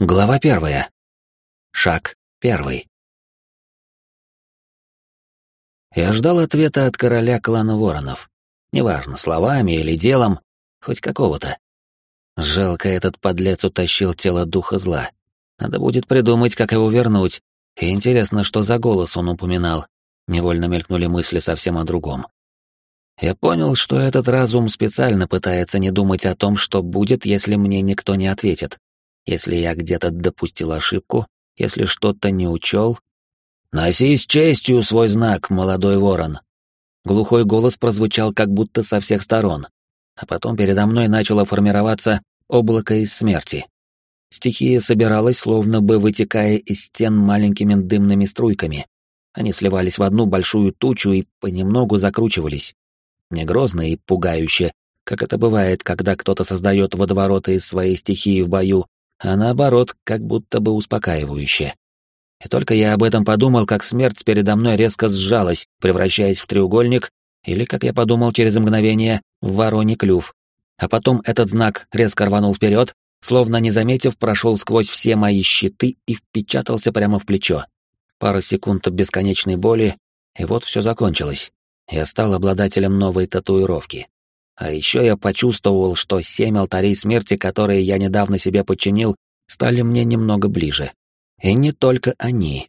Глава первая. Шаг первый. Я ждал ответа от короля клана воронов. Неважно, словами или делом, хоть какого-то. Жалко, этот подлец утащил тело духа зла. Надо будет придумать, как его вернуть. И интересно, что за голос он упоминал. Невольно мелькнули мысли совсем о другом. Я понял, что этот разум специально пытается не думать о том, что будет, если мне никто не ответит если я где-то допустил ошибку, если что-то не учел. «Носи с честью свой знак, молодой ворон!» Глухой голос прозвучал как будто со всех сторон, а потом передо мной начало формироваться облако из смерти. Стихия собиралась, словно бы вытекая из стен маленькими дымными струйками. Они сливались в одну большую тучу и понемногу закручивались. Не грозно и пугающе, как это бывает, когда кто-то создает водовороты из своей стихии в бою, а наоборот, как будто бы успокаивающе. И только я об этом подумал, как смерть передо мной резко сжалась, превращаясь в треугольник, или, как я подумал через мгновение, в вороний клюв. А потом этот знак резко рванул вперед, словно не заметив, прошел сквозь все мои щиты и впечатался прямо в плечо. Пара секунд бесконечной боли, и вот все закончилось. Я стал обладателем новой татуировки. А еще я почувствовал, что семь алтарей смерти, которые я недавно себе подчинил, стали мне немного ближе. И не только они.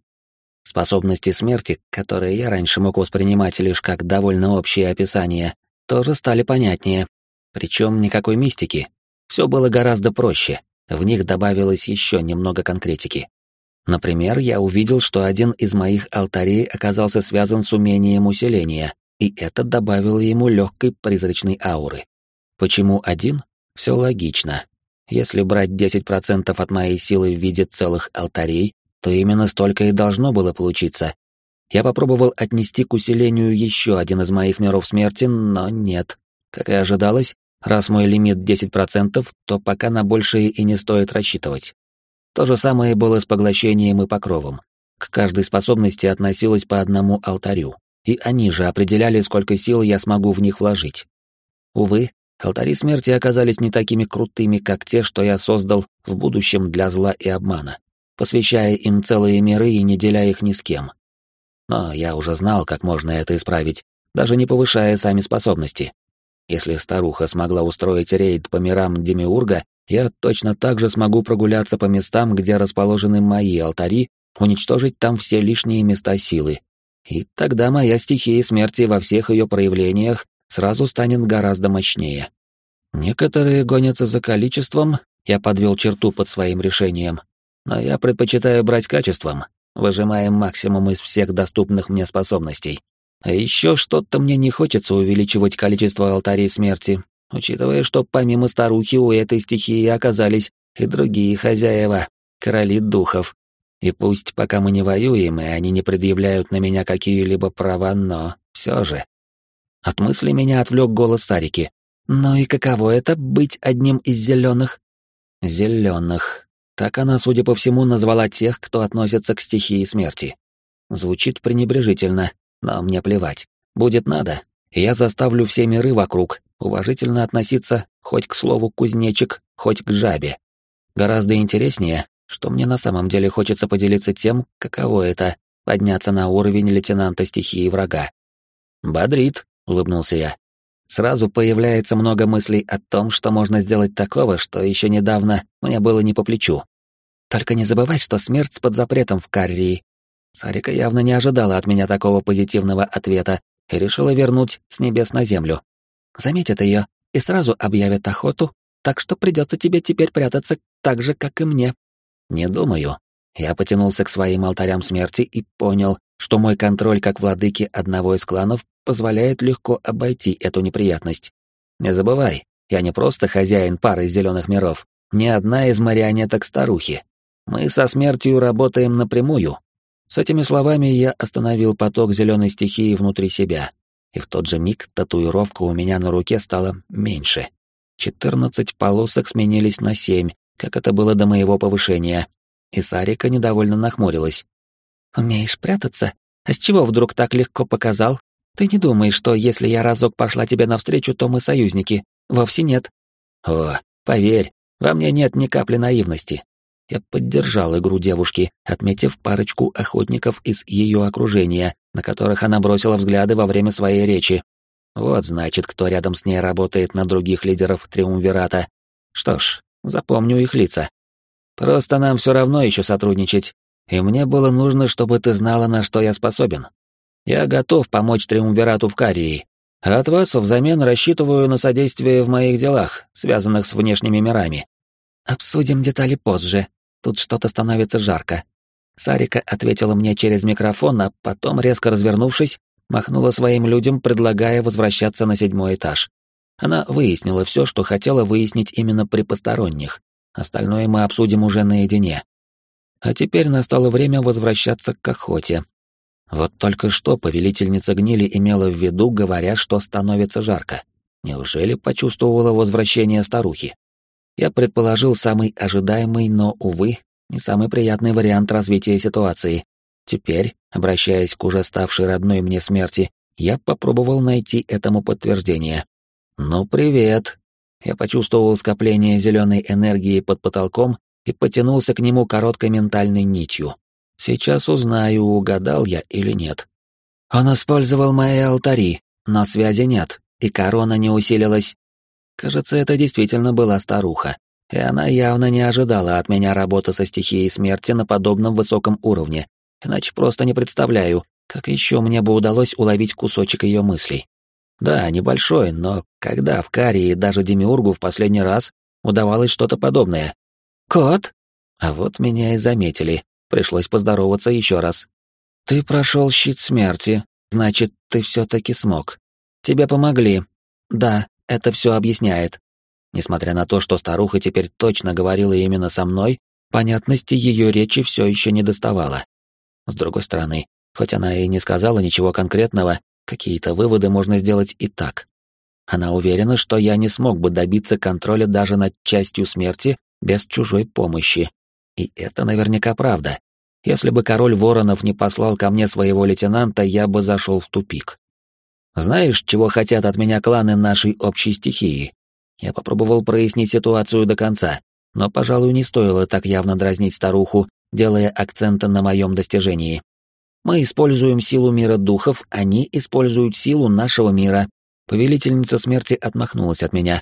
Способности смерти, которые я раньше мог воспринимать лишь как довольно общее описание, тоже стали понятнее. Причем никакой мистики. Все было гораздо проще. В них добавилось еще немного конкретики. Например, я увидел, что один из моих алтарей оказался связан с умением усиления, и это добавило ему легкой призрачной ауры. Почему один? Все логично. Если брать 10% от моей силы в виде целых алтарей, то именно столько и должно было получиться. Я попробовал отнести к усилению еще один из моих миров смерти, но нет. Как и ожидалось, раз мой лимит 10%, то пока на большее и не стоит рассчитывать. То же самое было с поглощением и покровом. К каждой способности относилось по одному алтарю и они же определяли, сколько сил я смогу в них вложить. Увы, алтари смерти оказались не такими крутыми, как те, что я создал в будущем для зла и обмана, посвящая им целые миры и не деля их ни с кем. Но я уже знал, как можно это исправить, даже не повышая сами способности. Если старуха смогла устроить рейд по мирам Демиурга, я точно так же смогу прогуляться по местам, где расположены мои алтари, уничтожить там все лишние места силы и тогда моя стихия смерти во всех ее проявлениях сразу станет гораздо мощнее. Некоторые гонятся за количеством, я подвел черту под своим решением, но я предпочитаю брать качеством, выжимая максимум из всех доступных мне способностей. А еще что-то мне не хочется увеличивать количество алтарей смерти, учитывая, что помимо старухи у этой стихии оказались и другие хозяева, короли духов, и пусть пока мы не воюем, и они не предъявляют на меня какие-либо права, но все же. От мысли меня отвлек голос Сарики. «Ну и каково это — быть одним из зеленых?» «Зеленых». Так она, судя по всему, назвала тех, кто относится к стихии смерти. Звучит пренебрежительно, но мне плевать. Будет надо, я заставлю все миры вокруг уважительно относиться хоть к слову кузнечик, хоть к жабе. Гораздо интереснее, что мне на самом деле хочется поделиться тем, каково это — подняться на уровень лейтенанта стихии врага. «Бодрит», — улыбнулся я. Сразу появляется много мыслей о том, что можно сделать такого, что еще недавно мне было не по плечу. Только не забывай, что смерть под запретом в Каррии. Сарика явно не ожидала от меня такого позитивного ответа и решила вернуть с небес на землю. Заметят ее и сразу объявят охоту, так что придется тебе теперь прятаться так же, как и мне. Не думаю. Я потянулся к своим алтарям смерти и понял, что мой контроль как владыки одного из кланов позволяет легко обойти эту неприятность. Не забывай, я не просто хозяин пары зеленых миров, не одна из марионеток старухи. Мы со смертью работаем напрямую. С этими словами я остановил поток зеленой стихии внутри себя, и в тот же миг татуировка у меня на руке стала меньше. Четырнадцать полосок сменились на семь, как это было до моего повышения, и Сарика недовольно нахмурилась. «Умеешь прятаться? А с чего вдруг так легко показал? Ты не думаешь, что если я разок пошла тебе навстречу, то мы союзники? Вовсе нет». «О, поверь, во мне нет ни капли наивности. я поддержал игру девушки, отметив парочку охотников из ее окружения, на которых она бросила взгляды во время своей речи. Вот значит, кто рядом с ней работает на других лидеров Триумвирата. Что ж, запомню их лица. Просто нам все равно еще сотрудничать, и мне было нужно, чтобы ты знала, на что я способен. Я готов помочь Триумвирату в Карии, а от вас взамен рассчитываю на содействие в моих делах, связанных с внешними мирами. Обсудим детали позже. Тут что-то становится жарко. Сарика ответила мне через микрофон, а потом, резко развернувшись, махнула своим людям, предлагая возвращаться на седьмой этаж. Она выяснила все, что хотела выяснить именно при посторонних. Остальное мы обсудим уже наедине. А теперь настало время возвращаться к охоте. Вот только что повелительница гнили имела в виду, говоря, что становится жарко. Неужели почувствовала возвращение старухи? Я предположил самый ожидаемый, но, увы, не самый приятный вариант развития ситуации. Теперь, обращаясь к уже ставшей родной мне смерти, я попробовал найти этому подтверждение. «Ну, привет!» Я почувствовал скопление зеленой энергии под потолком и потянулся к нему короткой ментальной нитью. Сейчас узнаю, угадал я или нет. Он использовал мои алтари, но связи нет, и корона не усилилась. Кажется, это действительно была старуха, и она явно не ожидала от меня работы со стихией смерти на подобном высоком уровне, иначе просто не представляю, как еще мне бы удалось уловить кусочек ее мыслей. Да, небольшой, но когда в Карии даже Демиургу в последний раз удавалось что-то подобное? «Кот?» А вот меня и заметили, пришлось поздороваться еще раз. «Ты прошел щит смерти, значит, ты все-таки смог. Тебе помогли. Да, это все объясняет. Несмотря на то, что старуха теперь точно говорила именно со мной, понятности ее речи все еще не доставало. С другой стороны, хоть она и не сказала ничего конкретного, какие-то выводы можно сделать и так. Она уверена, что я не смог бы добиться контроля даже над частью смерти без чужой помощи. И это наверняка правда. Если бы король Воронов не послал ко мне своего лейтенанта, я бы зашел в тупик. Знаешь, чего хотят от меня кланы нашей общей стихии? Я попробовал прояснить ситуацию до конца, но, пожалуй, не стоило так явно дразнить старуху, делая акценты на моем достижении. Мы используем силу мира духов, они используют силу нашего мира. Повелительница смерти отмахнулась от меня.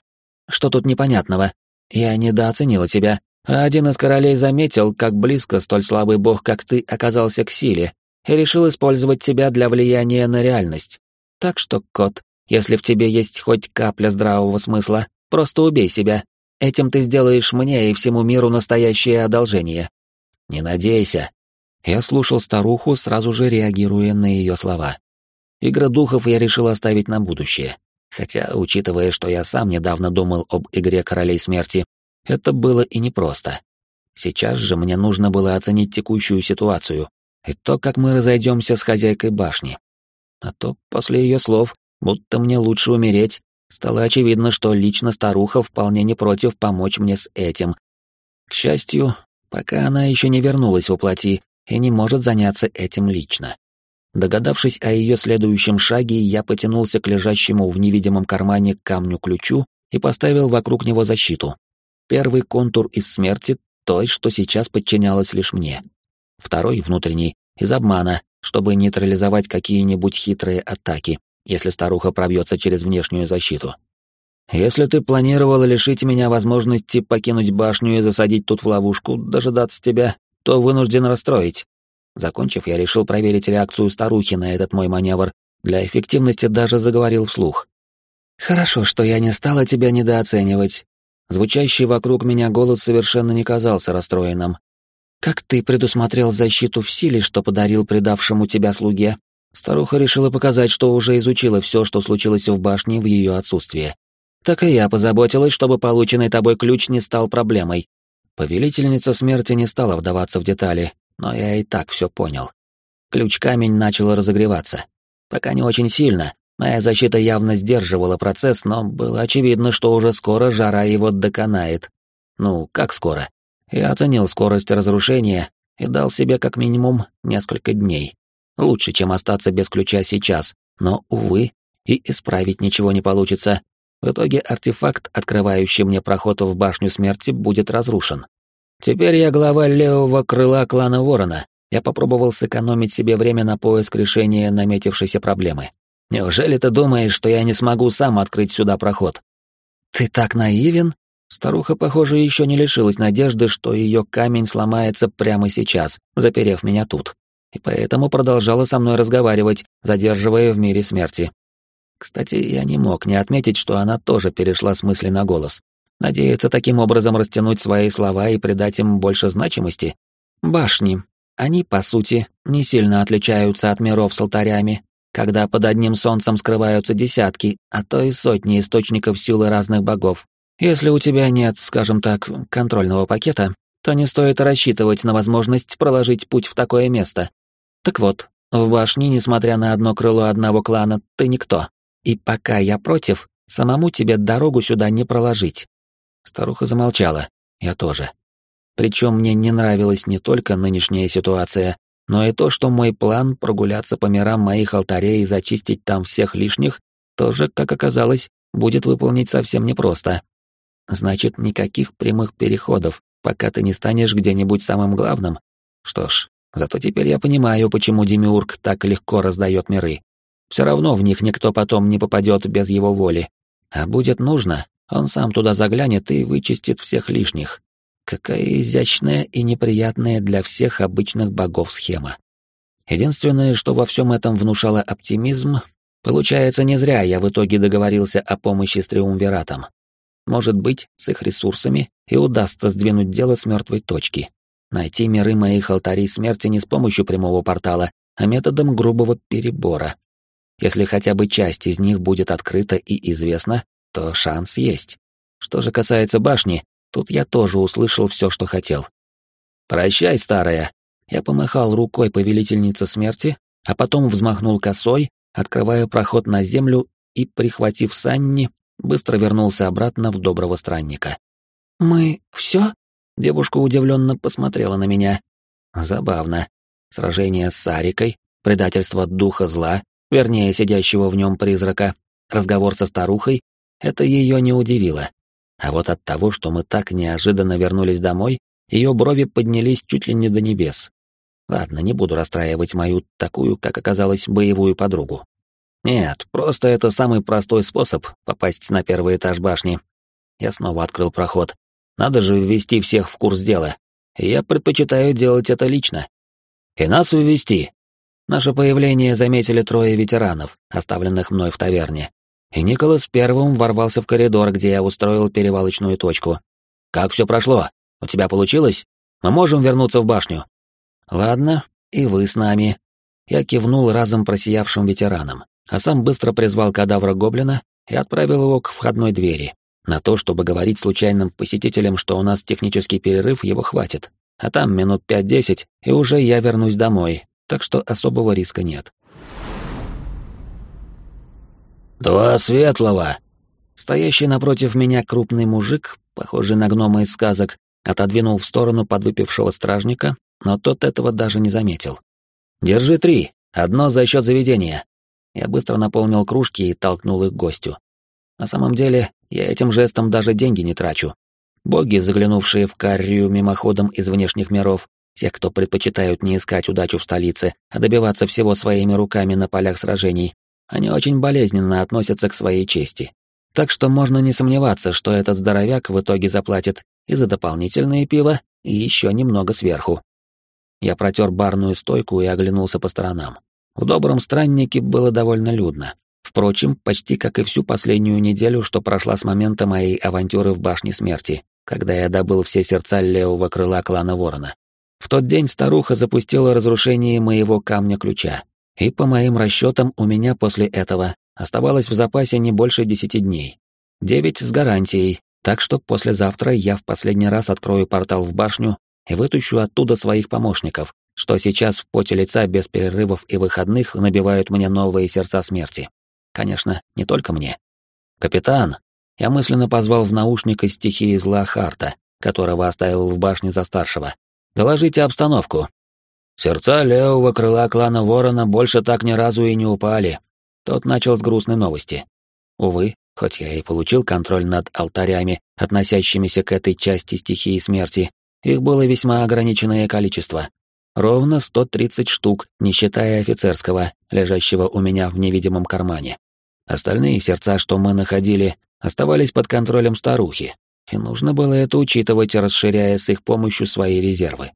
Что тут непонятного? Я недооценила тебя, а один из королей заметил, как близко столь слабый бог, как ты, оказался к силе, и решил использовать тебя для влияния на реальность. Так что, кот, если в тебе есть хоть капля здравого смысла, просто убей себя. Этим ты сделаешь мне и всему миру настоящее одолжение. Не надейся. Я слушал старуху, сразу же реагируя на ее слова. Игры духов я решил оставить на будущее. Хотя, учитывая, что я сам недавно думал об игре Королей Смерти, это было и непросто. Сейчас же мне нужно было оценить текущую ситуацию и то, как мы разойдемся с хозяйкой башни. А то после ее слов, будто мне лучше умереть, стало очевидно, что лично старуха вполне не против помочь мне с этим. К счастью, пока она еще не вернулась в плоти и не может заняться этим лично. Догадавшись о ее следующем шаге, я потянулся к лежащему в невидимом кармане камню-ключу и поставил вокруг него защиту. Первый контур из смерти, той, что сейчас подчинялась лишь мне. Второй, внутренний, из обмана, чтобы нейтрализовать какие-нибудь хитрые атаки, если старуха пробьется через внешнюю защиту. Если ты планировала лишить меня возможности покинуть башню и засадить тут в ловушку, дожидаться тебя, то вынужден расстроить. Закончив, я решил проверить реакцию старухи на этот мой маневр, для эффективности даже заговорил вслух. «Хорошо, что я не стала тебя недооценивать». Звучащий вокруг меня голос совершенно не казался расстроенным, как ты предусмотрел защиту в силе, что подарил предавшему тебя слуге? Старуха решила показать, что уже изучила все, что случилось в башне в ее отсутствие. Так и я позаботилась, чтобы полученный тобой ключ не стал проблемой. Повелительница смерти не стала вдаваться в детали, но я и так все понял. Ключ-камень начал разогреваться. Пока не очень сильно, моя защита явно сдерживала процесс, но было очевидно, что уже скоро жара его доконает. Ну, как скоро? Я оценил скорость разрушения и дал себе как минимум несколько дней. Лучше, чем остаться без ключа сейчас, но, увы, и исправить ничего не получится. В итоге артефакт, открывающий мне проход в башню смерти, будет разрушен. Теперь я глава левого крыла клана Ворона. Я попробовал сэкономить себе время на поиск решения наметившейся проблемы. Неужели ты думаешь, что я не смогу сам открыть сюда проход? Ты так наивен? Старуха, похоже, еще не лишилась надежды, что ее камень сломается прямо сейчас, заперев меня тут. И поэтому продолжала со мной разговаривать, задерживая в мире смерти. Кстати, я не мог не отметить, что она тоже перешла с мысли на голос. Надеется таким образом растянуть свои слова и придать им больше значимости. Башни. Они, по сути, не сильно отличаются от миров с алтарями, когда под одним солнцем скрываются десятки, а то и сотни источников силы разных богов. Если у тебя нет, скажем так, контрольного пакета, то не стоит рассчитывать на возможность проложить путь в такое место. Так вот, в башне, несмотря на одно крыло одного клана, ты никто. И пока я против, самому тебе дорогу сюда не проложить. Старуха замолчала, я тоже. Причем мне не нравилась не только нынешняя ситуация, но и то, что мой план прогуляться по мирам моих алтарей и зачистить там всех лишних, тоже, как оказалось, будет выполнить совсем непросто. Значит, никаких прямых переходов, пока ты не станешь где-нибудь самым главным. Что ж, зато теперь я понимаю, почему Демиург так легко раздает миры. Все равно в них никто потом не попадет без его воли. А будет нужно, он сам туда заглянет и вычистит всех лишних. Какая изящная и неприятная для всех обычных богов схема. Единственное, что во всем этом внушало оптимизм, получается, не зря я в итоге договорился о помощи с Триумвиратом. Может быть, с их ресурсами и удастся сдвинуть дело с мертвой точки. Найти миры моих алтарей смерти не с помощью прямого портала, а методом грубого перебора. Если хотя бы часть из них будет открыта и известна, то шанс есть. Что же касается башни, тут я тоже услышал все, что хотел. «Прощай, старая!» Я помахал рукой повелительнице смерти, а потом взмахнул косой, открывая проход на землю и, прихватив Санни, быстро вернулся обратно в доброго странника. «Мы все?» Девушка удивленно посмотрела на меня. Забавно. Сражение с Сарикой, предательство духа зла, вернее, сидящего в нем призрака, разговор со старухой — это ее не удивило. А вот от того, что мы так неожиданно вернулись домой, ее брови поднялись чуть ли не до небес. Ладно, не буду расстраивать мою такую, как оказалось, боевую подругу. Нет, просто это самый простой способ попасть на первый этаж башни. Я снова открыл проход. Надо же ввести всех в курс дела. Я предпочитаю делать это лично. И нас ввести. Наше появление заметили трое ветеранов, оставленных мной в таверне. И Николас первым ворвался в коридор, где я устроил перевалочную точку. «Как все прошло? У тебя получилось? Мы можем вернуться в башню?» «Ладно, и вы с нами». Я кивнул разом просиявшим ветеранам а сам быстро призвал кадавра гоблина и отправил его к входной двери. На то, чтобы говорить случайным посетителям, что у нас технический перерыв, его хватит. А там минут пять-десять, и уже я вернусь домой, так что особого риска нет. «Два светлого!» Стоящий напротив меня крупный мужик, похожий на гнома из сказок, отодвинул в сторону подвыпившего стражника, но тот этого даже не заметил. «Держи три, одно за счет заведения. Я быстро наполнил кружки и толкнул их к гостю. На самом деле, я этим жестом даже деньги не трачу. Боги, заглянувшие в Каррию мимоходом из внешних миров, те, кто предпочитают не искать удачу в столице, а добиваться всего своими руками на полях сражений, они очень болезненно относятся к своей чести. Так что можно не сомневаться, что этот здоровяк в итоге заплатит и за дополнительное пиво, и еще немного сверху. Я протер барную стойку и оглянулся по сторонам. В добром страннике было довольно людно. Впрочем, почти как и всю последнюю неделю, что прошла с момента моей авантюры в Башне Смерти, когда я добыл все сердца левого крыла клана Ворона. В тот день старуха запустила разрушение моего камня ключа, и по моим расчетам у меня после этого оставалось в запасе не больше десяти дней. Девять с гарантией, так что послезавтра я в последний раз открою портал в башню и вытащу оттуда своих помощников, что сейчас в поте лица без перерывов и выходных набивают мне новые сердца смерти. Конечно, не только мне. «Капитан!» Я мысленно позвал в наушник из стихии зла Харта, которого оставил в башне за старшего. «Доложите обстановку». Сердца левого крыла клана Ворона больше так ни разу и не упали. Тот начал с грустной новости. Увы, хоть я и получил контроль над алтарями, относящимися к этой части стихии смерти, их было весьма ограниченное количество. Ровно 130 штук, не считая офицерского, лежащего у меня в невидимом кармане. Остальные сердца, что мы находили, оставались под контролем старухи, и нужно было это учитывать, расширяя с их помощью свои резервы.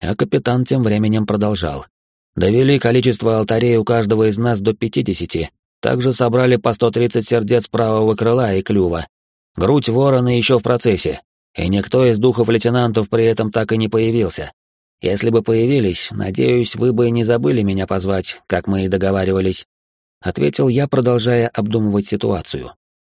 А капитан тем временем продолжал. Довели количество алтарей у каждого из нас до 50, также собрали по 130 сердец правого крыла и клюва. Грудь ворона еще в процессе, и никто из духов-лейтенантов при этом так и не появился. Если бы появились, надеюсь, вы бы не забыли меня позвать, как мы и договаривались. Ответил я, продолжая обдумывать ситуацию.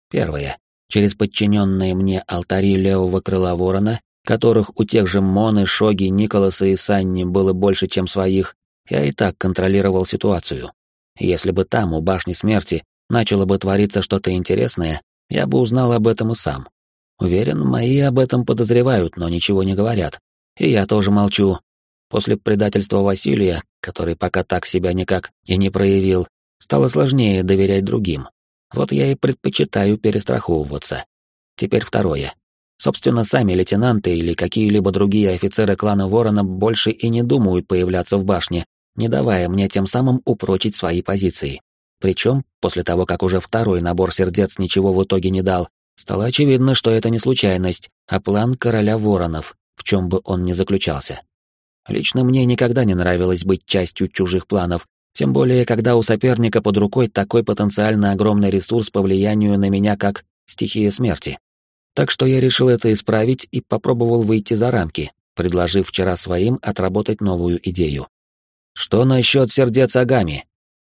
Первое. Через подчиненные мне алтари левого крыла ворона, которых у тех же Моны, Шоги, Николаса и Санни было больше, чем своих, я и так контролировал ситуацию. Если бы там, у башни смерти, начало бы твориться что-то интересное, я бы узнал об этом и сам. Уверен, мои об этом подозревают, но ничего не говорят. И я тоже молчу. После предательства Василия, который пока так себя никак и не проявил, стало сложнее доверять другим. Вот я и предпочитаю перестраховываться. Теперь второе. Собственно, сами лейтенанты или какие-либо другие офицеры клана Ворона больше и не думают появляться в башне, не давая мне тем самым упрочить свои позиции. Причем, после того, как уже второй набор сердец ничего в итоге не дал, стало очевидно, что это не случайность, а план короля воронов, в чем бы он ни заключался. Лично мне никогда не нравилось быть частью чужих планов, тем более, когда у соперника под рукой такой потенциально огромный ресурс по влиянию на меня, как стихия смерти. Так что я решил это исправить и попробовал выйти за рамки, предложив вчера своим отработать новую идею. «Что насчет сердец Агами?»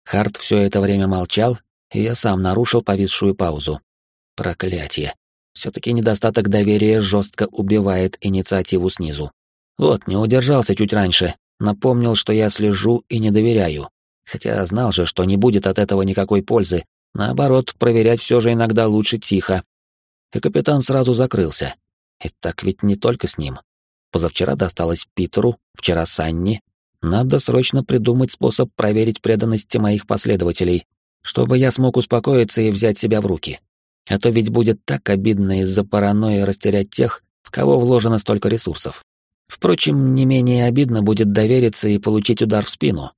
Харт все это время молчал, и я сам нарушил повисшую паузу. Проклятие. Все-таки недостаток доверия жестко убивает инициативу снизу. Вот, не удержался чуть раньше, напомнил, что я слежу и не доверяю. Хотя знал же, что не будет от этого никакой пользы. Наоборот, проверять все же иногда лучше тихо. И капитан сразу закрылся. И так ведь не только с ним. Позавчера досталось Питеру, вчера Санни, надо срочно придумать способ проверить преданность моих последователей, чтобы я смог успокоиться и взять себя в руки. А то ведь будет так обидно из-за паранойи растерять тех, в кого вложено столько ресурсов. Впрочем, не менее обидно будет довериться и получить удар в спину.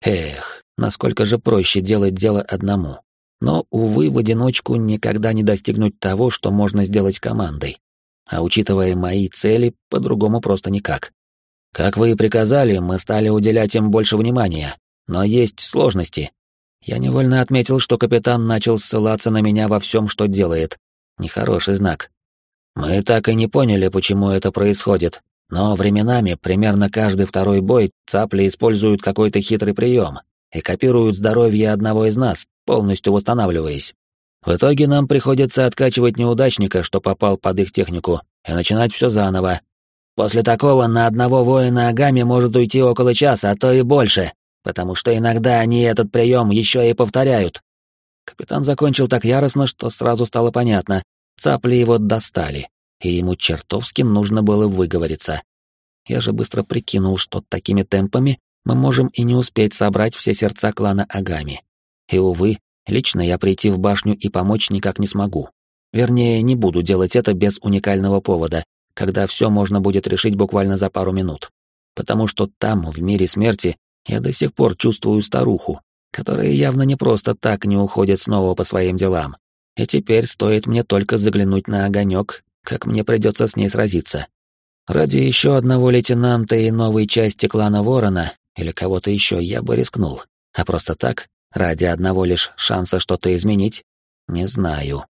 Эх, насколько же проще делать дело одному. Но, увы, в одиночку никогда не достигнуть того, что можно сделать командой. А учитывая мои цели, по-другому просто никак. Как вы и приказали, мы стали уделять им больше внимания, но есть сложности. Я невольно отметил, что капитан начал ссылаться на меня во всем, что делает. Нехороший знак. Мы так и не поняли, почему это происходит, но временами, примерно каждый второй бой, цапли используют какой-то хитрый прием и копируют здоровье одного из нас, полностью восстанавливаясь. В итоге нам приходится откачивать неудачника, что попал под их технику, и начинать все заново, После такого на одного воина Агами может уйти около часа, а то и больше, потому что иногда они этот прием еще и повторяют. Капитан закончил так яростно, что сразу стало понятно. Цапли его достали, и ему чертовски нужно было выговориться. Я же быстро прикинул, что такими темпами мы можем и не успеть собрать все сердца клана Агами. И, увы, лично я прийти в башню и помочь никак не смогу. Вернее, не буду делать это без уникального повода, когда все можно будет решить буквально за пару минут. Потому что там, в мире смерти, я до сих пор чувствую старуху, которая явно не просто так не уходит снова по своим делам. И теперь стоит мне только заглянуть на огонек, как мне придется с ней сразиться. Ради еще одного лейтенанта и новой части клана Ворона или кого-то еще я бы рискнул. А просто так, ради одного лишь шанса что-то изменить, не знаю.